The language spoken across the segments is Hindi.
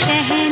शहर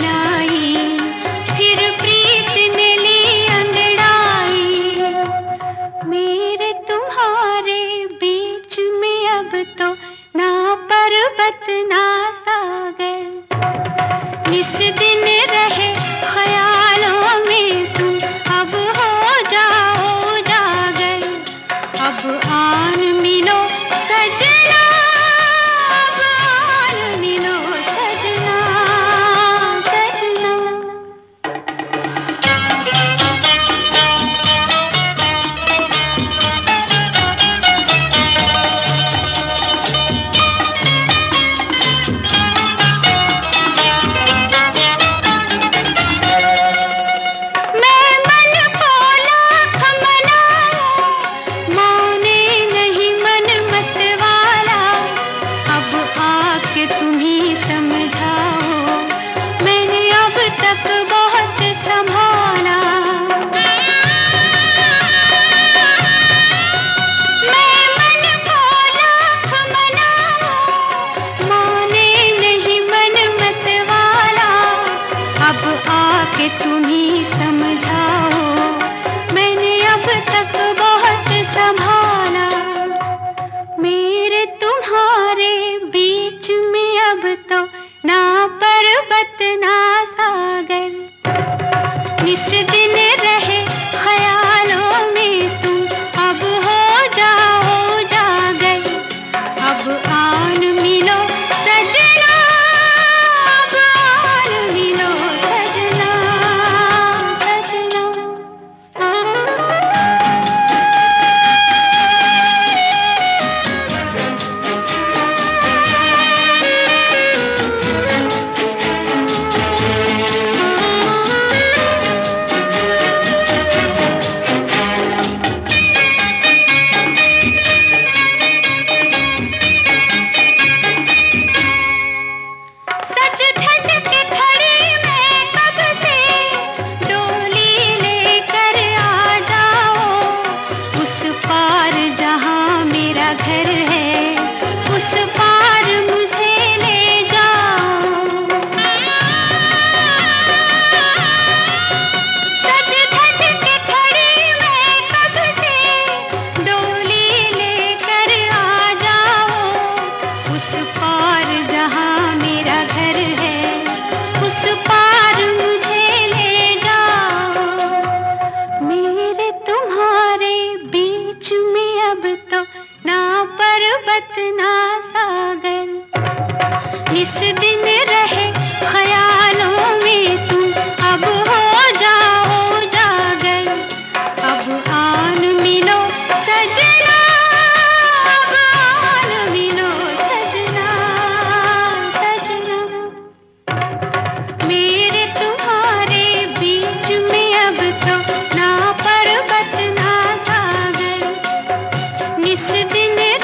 कि समझाओ। मैंने अब तक बहुत समा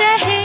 रहे